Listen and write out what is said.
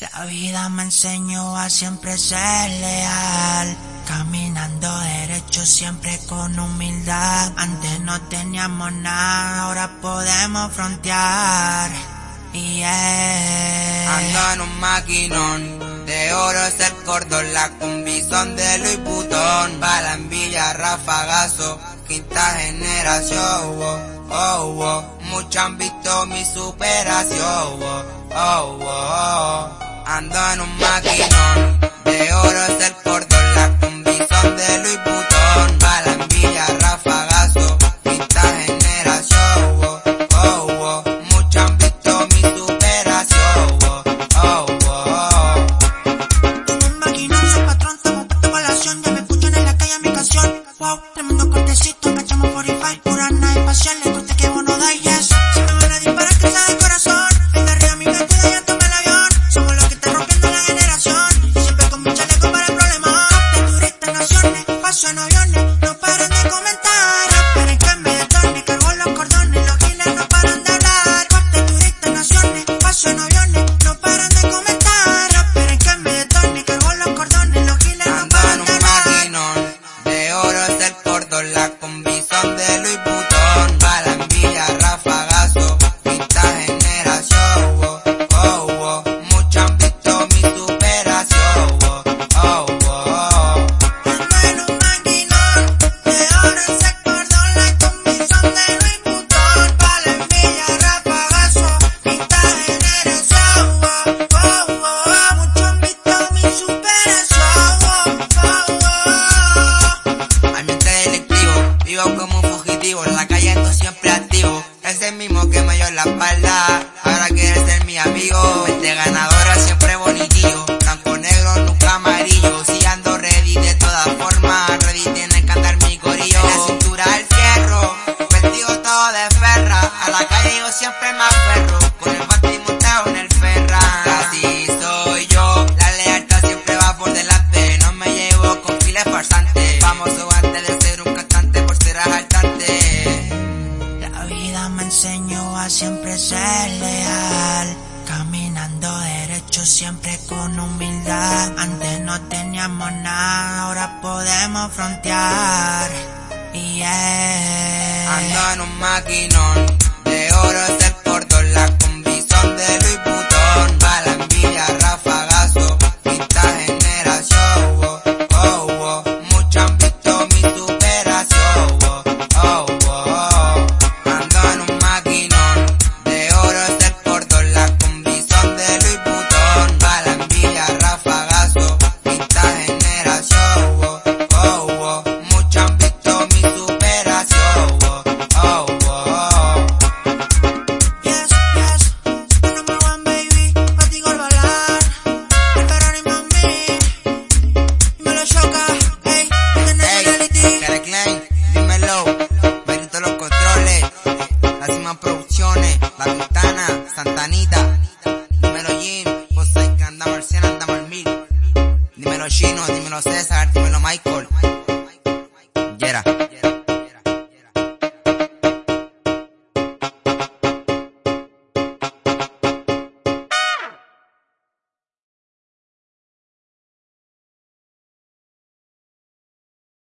La vida me enseñó a siempre ser leal. Caminando derecho siempre con humildad. Antes no teníamos nada, ahora podemos frontear. Y Ando en un maquinón, de oro es el cordón, la combizón de Luis Butón. Villa, rafagazo, quinta generación. Oh, oh, oh. Muchos han visto mi superación. Oh, oh, oh. Ando en un maquinón, de oro es el cordón, la condición de Luis Butón, Balambilla, rafagazo, quinta generación, oh, oh, oh, muchos han visto mi superación, oh, oh, oh. En un maquinón, soy patrón, estamos con la acción, ya me escuchan en la calle mi canción, wow, en aviones, mismo que me dio la espalda, ahora quiere ser mi amigo. Mente ganadora, siempre bonitillo, blanco negro, nunca amarillo. Si ando ready de todas formas, ready tiene que andar mi corillo. La cintura el fierro, vestido todo de ferra, a la calle yo siempre más ferro, con el enseñó a siempre ser leal. Caminando derecho siempre con humildad. Antes no teníamos nada, ahora podemos frontear. Y Ando en un maquinón, de oro dímelo César, dímelo Michael. Yera.